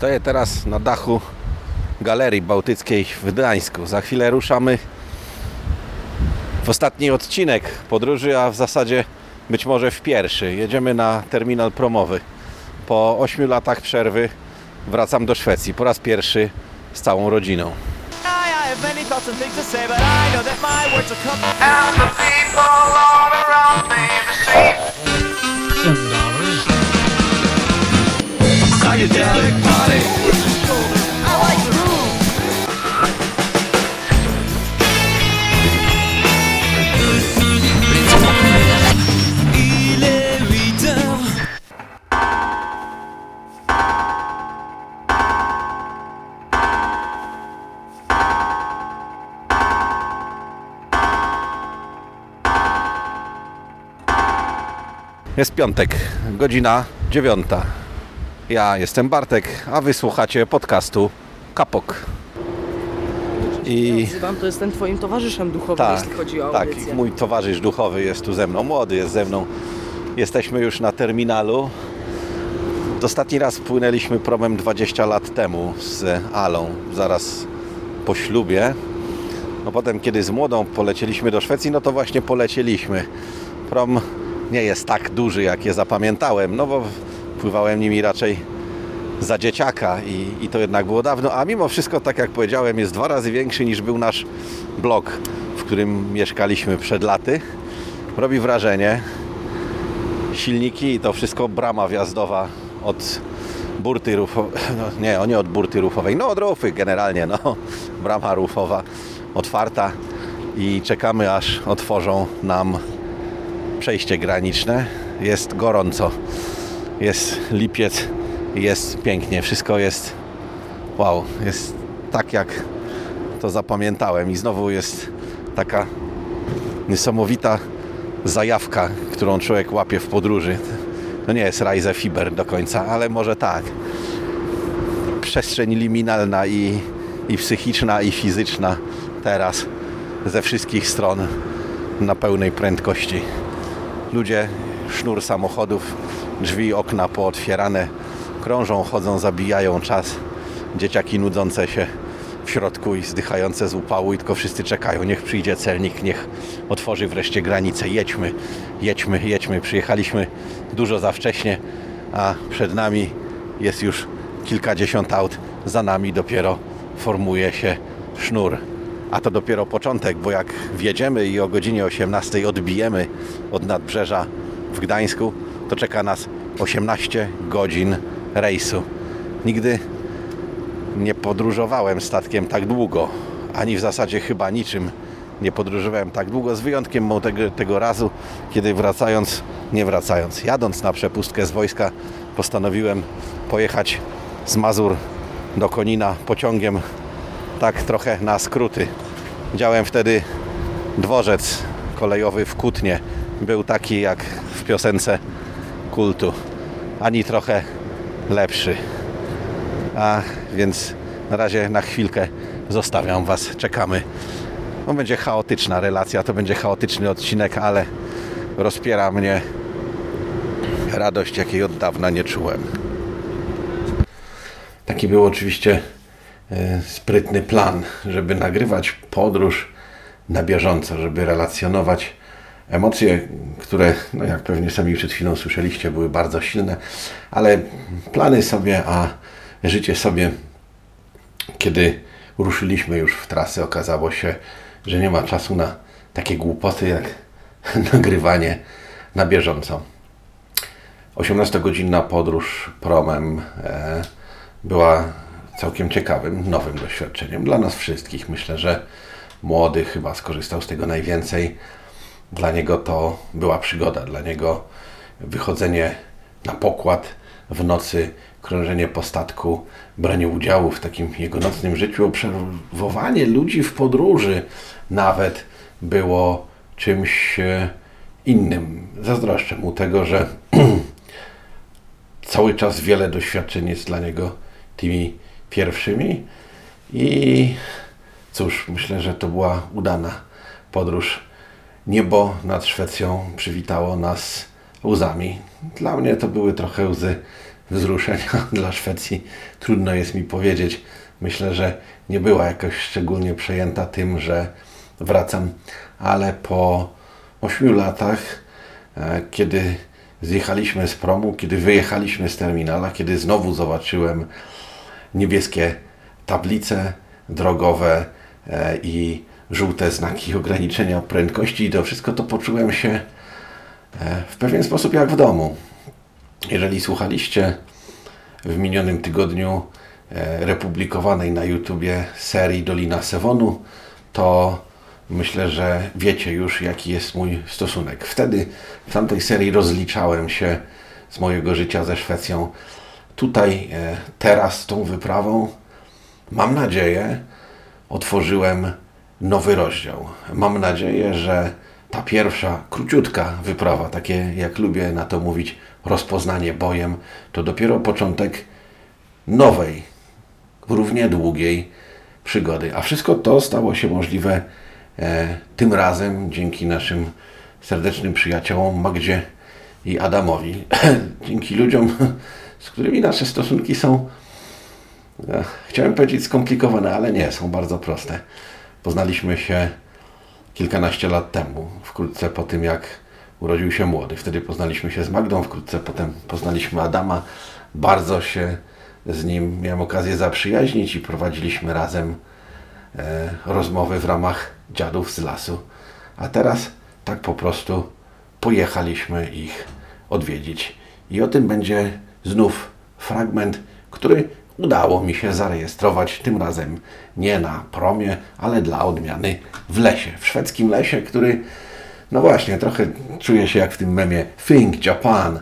Stoję teraz na dachu Galerii Bałtyckiej w Gdańsku. Za chwilę ruszamy w ostatni odcinek podróży, a w zasadzie być może w pierwszy. Jedziemy na terminal promowy. Po 8 latach przerwy wracam do Szwecji po raz pierwszy z całą rodziną. Psychedelic party. I like the groove. Il est 8 heures. Jest piątek, godzina dziewiąta. Ja jestem Bartek, a wysłuchacie podcastu Kapok. I Nazywam, to jestem twoim towarzyszem duchowym, tak, jeśli chodzi o tak, audycję. mój towarzysz duchowy jest tu ze mną, młody jest ze mną. Jesteśmy już na terminalu. Ostatni raz płynęliśmy promem 20 lat temu z Alą, zaraz po ślubie. No potem, kiedy z młodą polecieliśmy do Szwecji, no to właśnie polecieliśmy. Prom nie jest tak duży, jak je zapamiętałem, no bo pływałem nimi raczej za dzieciaka i, i to jednak było dawno, a mimo wszystko, tak jak powiedziałem, jest dwa razy większy niż był nasz blok, w którym mieszkaliśmy przed laty. Robi wrażenie. Silniki i to wszystko brama wjazdowa od burty rufowej, no nie, nie od burty rufowej, no od rufy generalnie, no. Brama rufowa otwarta i czekamy aż otworzą nam przejście graniczne. Jest gorąco, jest lipiec, jest pięknie, wszystko jest wow, jest tak jak to zapamiętałem i znowu jest taka niesamowita zajawka, którą człowiek łapie w podróży. No nie jest Rise Fiber do końca, ale może tak. Przestrzeń liminalna i, i psychiczna, i fizyczna teraz ze wszystkich stron na pełnej prędkości. Ludzie, sznur samochodów, drzwi, okna pootwierane, krążą, chodzą, zabijają czas. Dzieciaki nudzące się w środku i zdychające z upału i tylko wszyscy czekają. Niech przyjdzie celnik, niech otworzy wreszcie granicę. Jedźmy, jedźmy, jedźmy. Przyjechaliśmy dużo za wcześnie, a przed nami jest już kilkadziesiąt aut. Za nami dopiero formuje się sznur. A to dopiero początek, bo jak wjedziemy i o godzinie 18 odbijemy od nadbrzeża w Gdańsku, to czeka nas 18 godzin rejsu. Nigdy nie podróżowałem statkiem tak długo, ani w zasadzie chyba niczym nie podróżowałem tak długo, z wyjątkiem tego, tego razu, kiedy wracając, nie wracając, jadąc na przepustkę z wojska, postanowiłem pojechać z Mazur do Konina pociągiem, tak trochę na skróty. Widziałem wtedy dworzec kolejowy w Kutnie. Był taki jak w piosence kultu, ani trochę lepszy. A więc na razie na chwilkę zostawiam Was. Czekamy. To będzie chaotyczna relacja, to będzie chaotyczny odcinek, ale rozpiera mnie radość, jakiej od dawna nie czułem. Taki był oczywiście e, sprytny plan, żeby nagrywać podróż na bieżąco, żeby relacjonować emocje, które, no jak pewnie sami przed chwilą słyszeliście, były bardzo silne, ale plany sobie, a życie sobie, kiedy ruszyliśmy już w trasę, okazało się, że nie ma czasu na takie głupoty jak nagrywanie na bieżąco. 18-godzinna podróż promem e, była całkiem ciekawym, nowym doświadczeniem dla nas wszystkich. Myślę, że młody chyba skorzystał z tego najwięcej. Dla niego to była przygoda, dla niego wychodzenie na pokład w nocy, krążenie po statku, branie udziału w takim jego nocnym życiu, obserwowanie ludzi w podróży nawet było czymś e, innym. Zazdroszczę mu tego, że cały czas wiele doświadczeń jest dla niego tymi pierwszymi i cóż, myślę, że to była udana podróż. Niebo nad Szwecją przywitało nas łzami. Dla mnie to były trochę łzy wzruszenia dla Szwecji trudno jest mi powiedzieć. Myślę, że nie była jakoś szczególnie przejęta tym, że wracam, ale po ośmiu latach, e, kiedy zjechaliśmy z promu, kiedy wyjechaliśmy z terminala, kiedy znowu zobaczyłem niebieskie tablice drogowe e, i żółte znaki ograniczenia prędkości i to wszystko to poczułem się e, w pewien sposób jak w domu. Jeżeli słuchaliście w minionym tygodniu e, republikowanej na YouTubie serii Dolina Sewonu, to myślę, że wiecie już, jaki jest mój stosunek. Wtedy w tamtej serii rozliczałem się z mojego życia ze Szwecją. Tutaj, e, teraz, tą wyprawą, mam nadzieję, otworzyłem nowy rozdział. Mam nadzieję, że ta pierwsza, króciutka wyprawa, takie jak lubię na to mówić, rozpoznanie bojem, to dopiero początek nowej, równie długiej przygody. A wszystko to stało się możliwe e, tym razem dzięki naszym serdecznym przyjaciołom Magdzie i Adamowi. dzięki ludziom, z którymi nasze stosunki są, e, chciałem powiedzieć skomplikowane, ale nie, są bardzo proste. Poznaliśmy się kilkanaście lat temu, wkrótce po tym jak urodził się młody. Wtedy poznaliśmy się z Magdą, wkrótce potem poznaliśmy Adama. Bardzo się z nim miałem okazję zaprzyjaźnić i prowadziliśmy razem e, rozmowy w ramach dziadów z lasu. A teraz tak po prostu pojechaliśmy ich odwiedzić. I o tym będzie znów fragment, który udało mi się zarejestrować tym razem nie na promie, ale dla odmiany w lesie, w szwedzkim lesie, który no właśnie, trochę czuję się jak w tym memie Think Japan.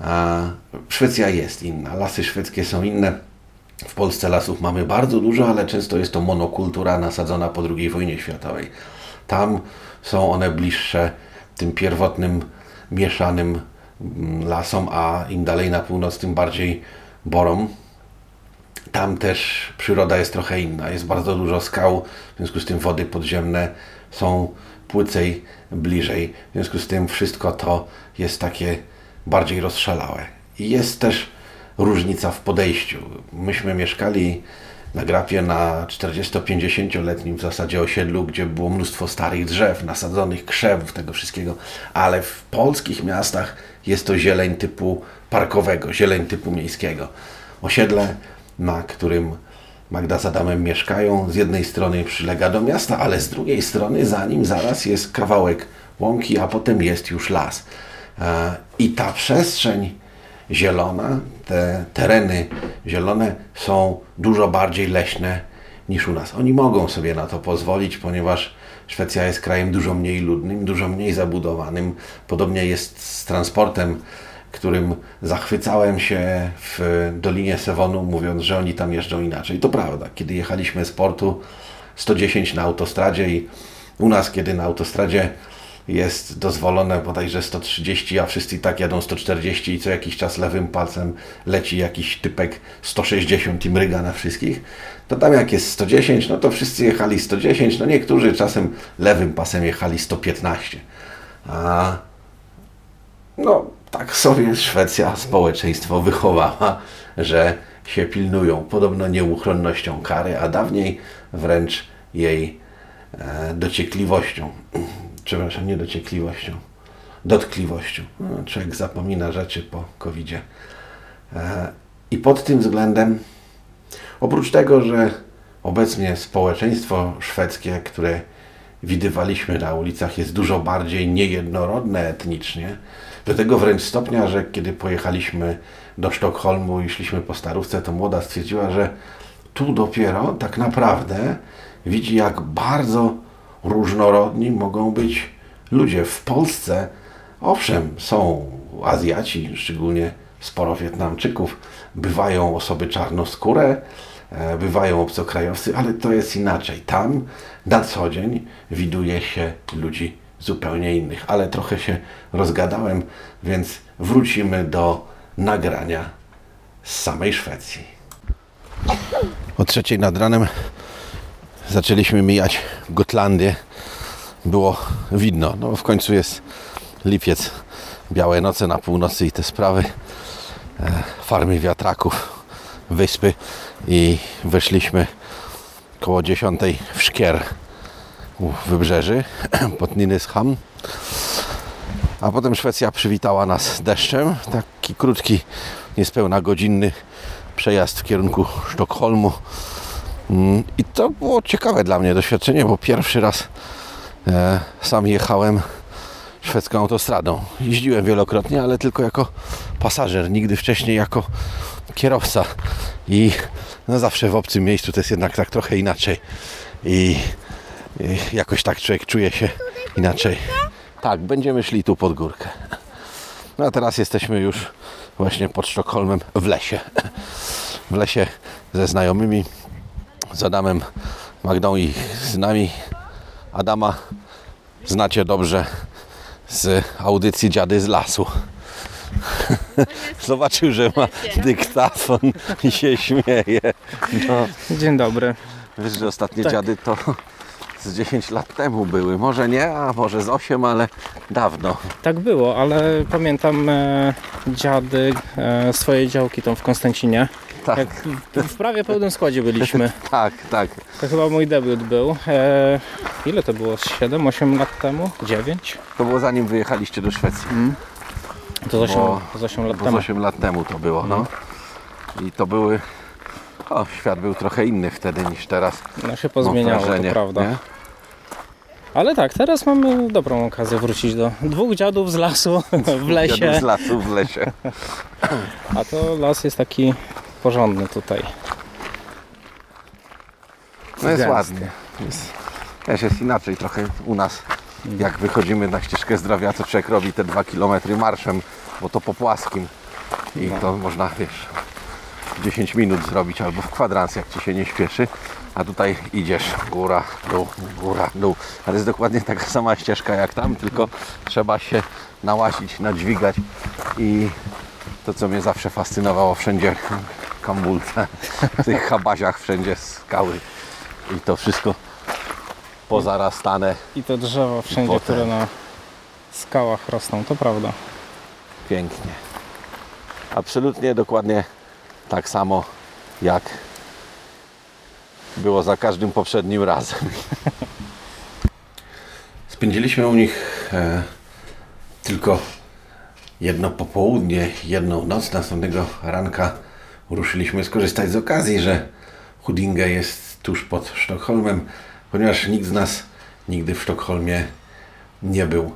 A Szwecja jest inna, lasy szwedzkie są inne. W Polsce lasów mamy bardzo dużo, ale często jest to monokultura nasadzona po II wojnie światowej. Tam są one bliższe tym pierwotnym, mieszanym mm, lasom, a im dalej na północ, tym bardziej borom. Tam też przyroda jest trochę inna. Jest bardzo dużo skał, w związku z tym wody podziemne są płycej bliżej. W związku z tym wszystko to jest takie bardziej rozszalałe. I jest też różnica w podejściu. Myśmy mieszkali na grapie na 40-50-letnim w zasadzie osiedlu, gdzie było mnóstwo starych drzew, nasadzonych krzew, tego wszystkiego, ale w polskich miastach jest to zieleń typu parkowego, zieleń typu miejskiego. Osiedle, na którym Magda z Adamem mieszkają, z jednej strony przylega do miasta, ale z drugiej strony za nim zaraz jest kawałek łąki, a potem jest już las. E, I ta przestrzeń zielona, te tereny zielone są dużo bardziej leśne niż u nas. Oni mogą sobie na to pozwolić, ponieważ Szwecja jest krajem dużo mniej ludnym, dużo mniej zabudowanym. Podobnie jest z transportem którym zachwycałem się w Dolinie Sewonu, mówiąc, że oni tam jeżdżą inaczej. To prawda. Kiedy jechaliśmy z portu 110 na autostradzie i u nas, kiedy na autostradzie jest dozwolone bodajże 130, a wszyscy tak jadą 140 i co jakiś czas lewym palcem leci jakiś typek 160 i mryga na wszystkich, to tam jak jest 110, no to wszyscy jechali 110, no niektórzy czasem lewym pasem jechali 115. A no, tak sobie Szwecja społeczeństwo wychowała, że się pilnują. Podobno nieuchronnością kary, a dawniej wręcz jej e, dociekliwością. Przepraszam, nie dociekliwością, dotkliwością. No, człowiek zapomina rzeczy po covid -zie. E, I pod tym względem, oprócz tego, że obecnie społeczeństwo szwedzkie, które widywaliśmy na ulicach, jest dużo bardziej niejednorodne etnicznie, do tego wręcz stopnia, że kiedy pojechaliśmy do Sztokholmu i szliśmy po starówce, to młoda stwierdziła, że tu dopiero tak naprawdę widzi, jak bardzo różnorodni mogą być ludzie. W Polsce, owszem, są Azjaci, szczególnie sporo Wietnamczyków, bywają osoby czarnoskóre, e, bywają obcokrajowcy, ale to jest inaczej. Tam na co dzień widuje się ludzi zupełnie innych, ale trochę się rozgadałem, więc wrócimy do nagrania z samej Szwecji. O trzeciej nad ranem zaczęliśmy mijać Gotlandię. Było widno. No w końcu jest lipiec, białe noce na północy i te sprawy. e, farmy wiatraków, wyspy i weszliśmy koło 10 w Szkier u wybrzeży pod Nynäshamn. A potem Szwecja przywitała nas deszczem. Taki krótki, niespełna godzinny przejazd w kierunku Sztokholmu. Mm, I to było ciekawe dla mnie doświadczenie, bo pierwszy raz e, sam jechałem szwedzką autostradą. Jeździłem wielokrotnie, ale tylko jako pasażer, nigdy wcześniej jako kierowca. I no zawsze w obcym miejscu to jest jednak tak trochę inaczej. I jakoś tak człowiek czuje się inaczej. Tak, będziemy szli tu pod górkę. No a teraz jesteśmy już właśnie pod Sztokholmem w lesie. W lesie ze znajomymi, z Adamem, Magdą i z nami. Adama znacie dobrze z audycji Dziady z lasu. Zobaczył, że ma dyktafon i się śmieje. No, Dzień dobry. wiesz, że ostatnie Tak. dziady to z 10 lat temu były. Może nie, a może z 8, ale dawno. Tak było, ale pamiętam e, dziady e, swoje działki tam w Konstancinie. Tak. Jak w, w prawie pełnym składzie byliśmy. Tak, tak. To chyba mój debiut był. E, ile to było? 7-8 lat temu? 9? To było zanim wyjechaliście do Szwecji. To z 8, Bo- z 8 lat Bo z temu. 8 lat temu to było, no. I to były... O, świat był trochę inny wtedy niż teraz. No się pozmieniało, to wrażenie, prawda. nie? Ale tak, teraz mamy dobrą okazję wrócić do dwóch dziadów z lasu w lesie. z lasu w lesie. A to las jest taki porządny tutaj. No jest Gęsty. ładnie. Jest, też jest inaczej trochę u nas. Jak wychodzimy na ścieżkę zdrowia, to człowiek robi te dwa kilometry marszem, bo to po płaskim. I No. to można, wiesz, 10 minut zrobić albo w kwadrans, jak ci się nie śpieszy. A tutaj idziesz góra, dół, góra, dół. Ale jest dokładnie taka sama ścieżka jak tam, tylko trzeba się nałazić, nadźwigać i to, co mnie zawsze fascynowało, wszędzie kambulce, w tych habaziach wszędzie skały i to wszystko pozarastane I te drzewa wszędzie, potem. które na skałach rosną, to prawda. pięknie. Absolutnie dokładnie tak samo jak było za każdym poprzednim razem. Spędziliśmy u nich e, tylko jedno popołudnie, jedną noc. Następnego ranka ruszyliśmy skorzystać z okazji, że Hudinge jest tuż pod Sztokholmem, ponieważ nikt z nas nigdy w Sztokholmie nie był.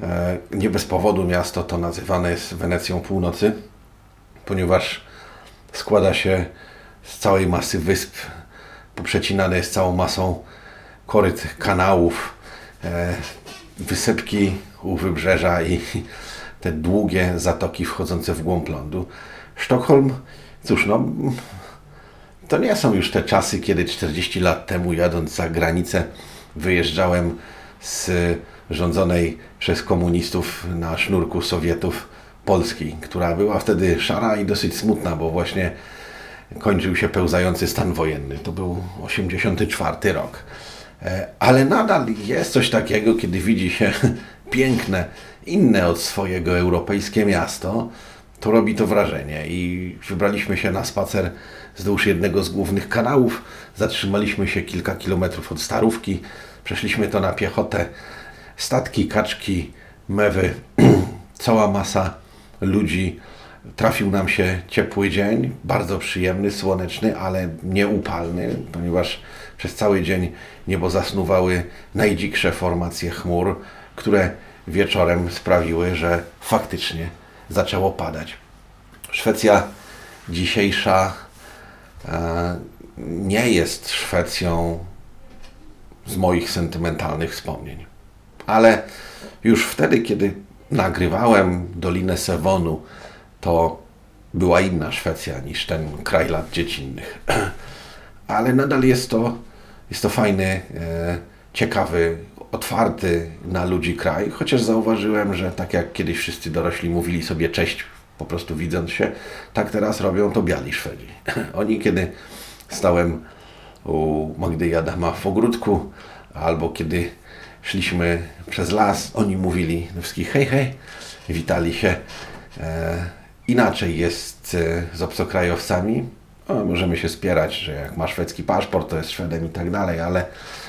E, Nie bez powodu miasto to nazywane jest Wenecją Północy, ponieważ składa się z całej masy wysp, poprzecinane jest całą masą koryt kanałów, e, wysepki u wybrzeża i te długie zatoki wchodzące w głąb lądu. Sztokholm, cóż no, to nie są już te czasy, kiedy 40 lat temu jadąc za granicę wyjeżdżałem z rządzonej przez komunistów na sznurku Sowietów Polski, która była wtedy szara i dosyć smutna, bo właśnie kończył się pełzający stan wojenny. To był 84 rok. E, Ale nadal jest coś takiego, kiedy widzi się piękne, inne od swojego europejskie miasto, to robi to wrażenie. I wybraliśmy się na spacer wzdłuż jednego z głównych kanałów. Zatrzymaliśmy się kilka kilometrów od Starówki. Przeszliśmy to na piechotę. Statki, kaczki, mewy, cała masa ludzi. Trafił nam się ciepły dzień, bardzo przyjemny, słoneczny, ale nieupalny, ponieważ przez cały dzień niebo zasnuwały najdziksze formacje chmur, które wieczorem sprawiły, że faktycznie zaczęło padać. Szwecja dzisiejsza e, nie jest Szwecją z moich sentymentalnych wspomnień. Ale już wtedy, kiedy nagrywałem Dolinę Sewonu, to była inna Szwecja niż ten kraj lat dziecinnych. Ale nadal jest to, jest to fajny, e, ciekawy, otwarty na ludzi kraj, chociaż zauważyłem, że tak jak kiedyś wszyscy dorośli mówili sobie cześć, po prostu widząc się, tak teraz robią to biali Szwedzi. Oni, kiedy stałem u Magdy i Adama w ogródku, albo kiedy szliśmy przez las, oni mówili do wszystkich hej, hej, witali się e, inaczej jest e, z obcokrajowcami. O, możemy się spierać, że jak ma szwedzki paszport, to jest Szwedem i tak dalej, ale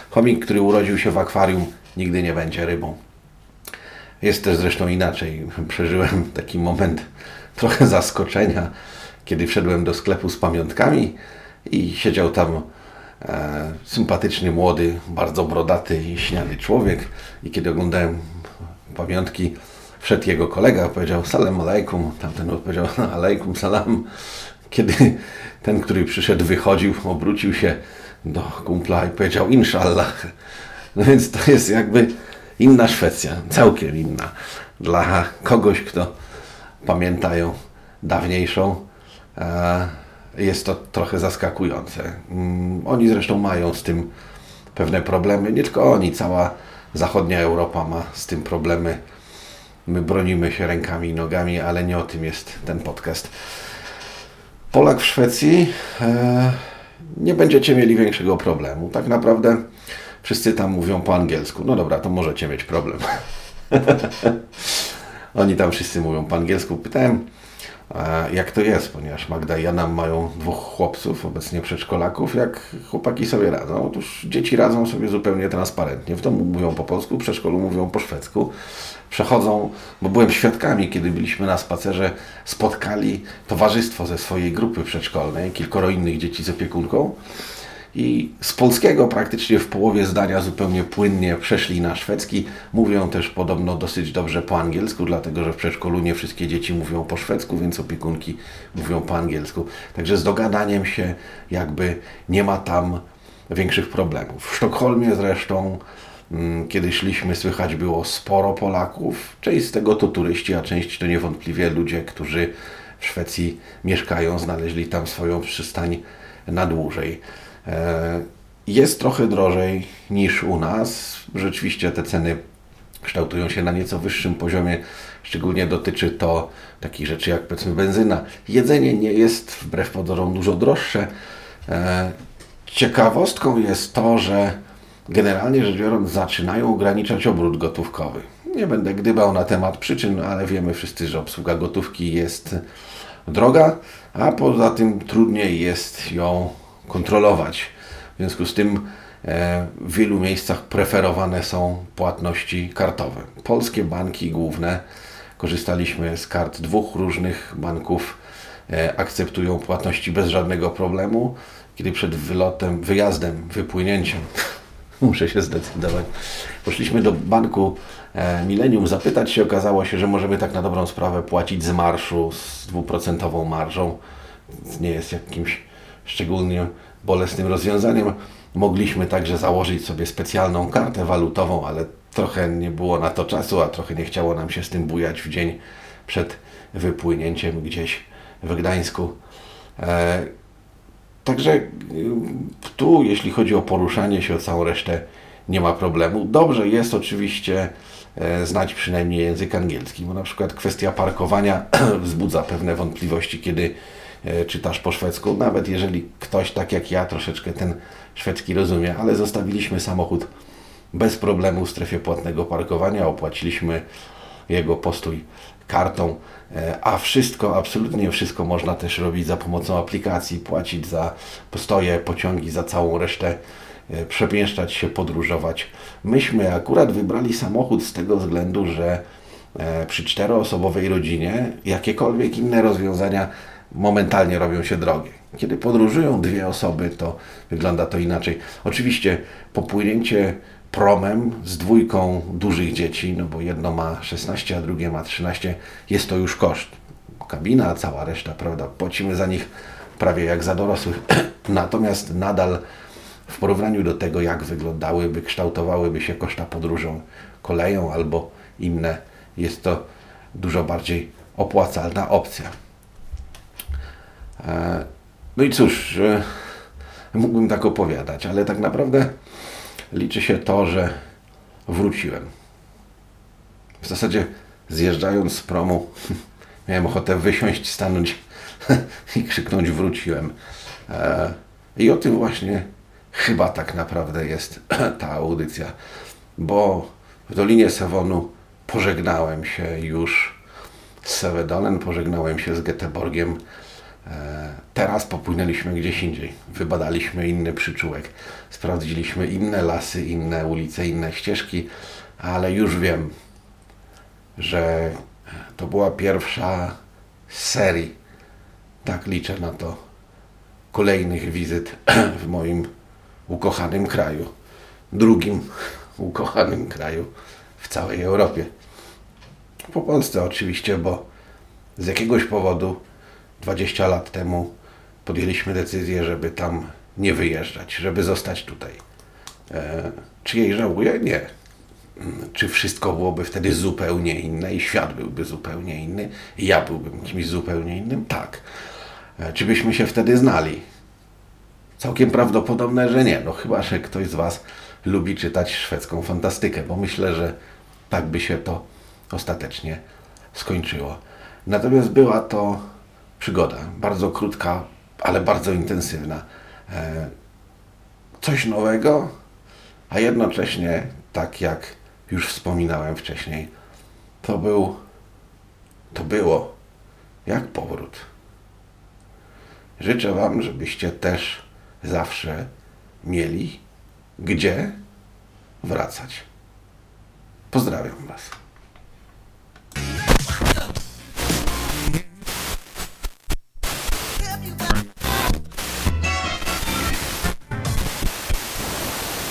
chomik, który urodził się w akwarium, nigdy nie będzie rybą. Jest też zresztą inaczej. Przeżyłem taki moment trochę zaskoczenia, kiedy wszedłem do sklepu z pamiątkami i siedział tam sympatyczny, młody, bardzo brodaty i śniady człowiek. I kiedy oglądałem pamiątki, wszedł jego kolega, powiedział salam alaikum, tamten odpowiedział alaikum salam. Kiedy ten, który przyszedł, wychodził, obrócił się do kumpla i powiedział inshallah. No więc to jest jakby inna Szwecja, całkiem inna. Dla kogoś, kto pamiętają dawniejszą, e, jest to trochę zaskakujące. Mm, Oni zresztą mają z tym pewne problemy, nie tylko oni, cała zachodnia Europa ma z tym problemy. My bronimy się rękami i nogami, ale nie o tym jest ten podcast. Polak w Szwecji e, nie będziecie mieli większego problemu. Tak naprawdę wszyscy tam mówią po angielsku. No dobra, to możecie mieć problem. Oni tam wszyscy mówią po angielsku. Pytałem, jak to jest, ponieważ Magda i Jana mają dwóch chłopców, obecnie przedszkolaków, jak chłopaki sobie radzą. Otóż dzieci radzą sobie zupełnie transparentnie. W domu mówią po polsku, w przedszkolu mówią po szwedzku. Przechodzą, bo byłem świadkami, kiedy byliśmy na spacerze, spotkali towarzystwo ze swojej grupy przedszkolnej, kilkoro innych dzieci z opiekunką. I z polskiego praktycznie w połowie zdania zupełnie płynnie przeszli na szwedzki. Mówią też podobno dosyć dobrze po angielsku, dlatego że w przedszkolu nie wszystkie dzieci mówią po szwedzku, więc opiekunki mówią po angielsku. Także z dogadaniem się jakby nie ma tam większych problemów. W Sztokholmie zresztą, mm, kiedy szliśmy, słychać było sporo Polaków. Część z tego to turyści, a część to niewątpliwie ludzie, którzy w Szwecji mieszkają, znaleźli tam swoją przystań na dłużej. E, Jest trochę drożej niż u nas. Rzeczywiście te ceny kształtują się na nieco wyższym poziomie. Szczególnie dotyczy to takich rzeczy jak powiedzmy benzyna. Jedzenie nie jest wbrew pozorom dużo droższe. E, Ciekawostką jest to, że generalnie rzecz biorąc zaczynają ograniczać obrót gotówkowy. Nie będę gdybał na temat przyczyn, ale wiemy wszyscy, że obsługa gotówki jest droga, a poza tym trudniej jest ją kontrolować. W związku z tym e, w wielu miejscach preferowane są płatności kartowe. Polskie banki główne, korzystaliśmy z kart dwóch różnych banków, e, akceptują płatności bez żadnego problemu. Kiedy przed wylotem, wyjazdem, wypłynięciem, muszę się zdecydować, poszliśmy do banku e, Millennium zapytać się, okazało się, że możemy tak na dobrą sprawę płacić z marszu z dwuprocentową marżą. Nie jest jakimś szczególnie bolesnym rozwiązaniem. Mogliśmy także założyć sobie specjalną kartę walutową, ale trochę nie było na to czasu, a trochę nie chciało nam się z tym bujać w dzień przed wypłynięciem gdzieś w Gdańsku. E, Także y, tu, jeśli chodzi o poruszanie się, o całą resztę nie ma problemu. Dobrze jest oczywiście e, znać przynajmniej język angielski, bo na przykład kwestia parkowania wzbudza pewne wątpliwości, kiedy czytasz po szwedzku, nawet jeżeli ktoś tak jak ja troszeczkę ten szwedzki rozumie, ale zostawiliśmy samochód bez problemu w strefie płatnego parkowania, opłaciliśmy jego postój kartą, e, a wszystko, absolutnie wszystko można też robić za pomocą aplikacji, płacić za postoje, pociągi, za całą resztę, e, przemieszczać się, podróżować. Myśmy akurat wybrali samochód z tego względu, że e, przy czteroosobowej rodzinie jakiekolwiek inne rozwiązania momentalnie robią się drogie. Kiedy podróżują dwie osoby, to wygląda to inaczej. Oczywiście popłynięcie promem z dwójką dużych dzieci, no bo jedno ma 16, a drugie ma 13, jest to już koszt. Kabina, cała reszta, prawda, płacimy za nich prawie jak za dorosłych. Natomiast nadal w porównaniu do tego, jak wyglądałyby, kształtowałyby się koszta podróżą koleją albo inne, jest to dużo bardziej opłacalna opcja. E, No i cóż, mógłbym tak opowiadać, ale tak naprawdę liczy się to, że wróciłem. W zasadzie zjeżdżając z promu miałem ochotę wysiąść, stanąć i krzyknąć wróciłem. E, I o tym właśnie chyba tak naprawdę jest ta audycja, bo w Dolinie Sewonu pożegnałem się już z Sewedolen, pożegnałem się z Göteborgiem. E, Teraz popłynęliśmy gdzieś indziej. Wybadaliśmy inny przyczółek. Sprawdziliśmy inne lasy, inne ulice, inne ścieżki, ale już wiem, że to była pierwsza z serii, tak liczę na to, kolejnych wizyt w moim ukochanym kraju. Drugim ukochanym kraju w całej Europie. Po Polsce oczywiście, bo z jakiegoś powodu 20 lat temu podjęliśmy decyzję, żeby tam nie wyjeżdżać, żeby zostać tutaj. E, czy jej żałuję? Nie. Mm, Czy wszystko byłoby wtedy zupełnie inne i świat byłby zupełnie inny i ja byłbym kimś zupełnie innym? Tak. E, Czy byśmy się wtedy znali? Całkiem prawdopodobne, że nie. No chyba, że ktoś z Was lubi czytać szwedzką fantastykę, bo myślę, że tak by się to ostatecznie skończyło. Natomiast była to przygoda, bardzo krótka, ale bardzo intensywna. E, Coś nowego, a jednocześnie, tak jak już wspominałem wcześniej, to był, to było jak powrót. Życzę Wam, żebyście też zawsze mieli gdzie wracać. Pozdrawiam Was.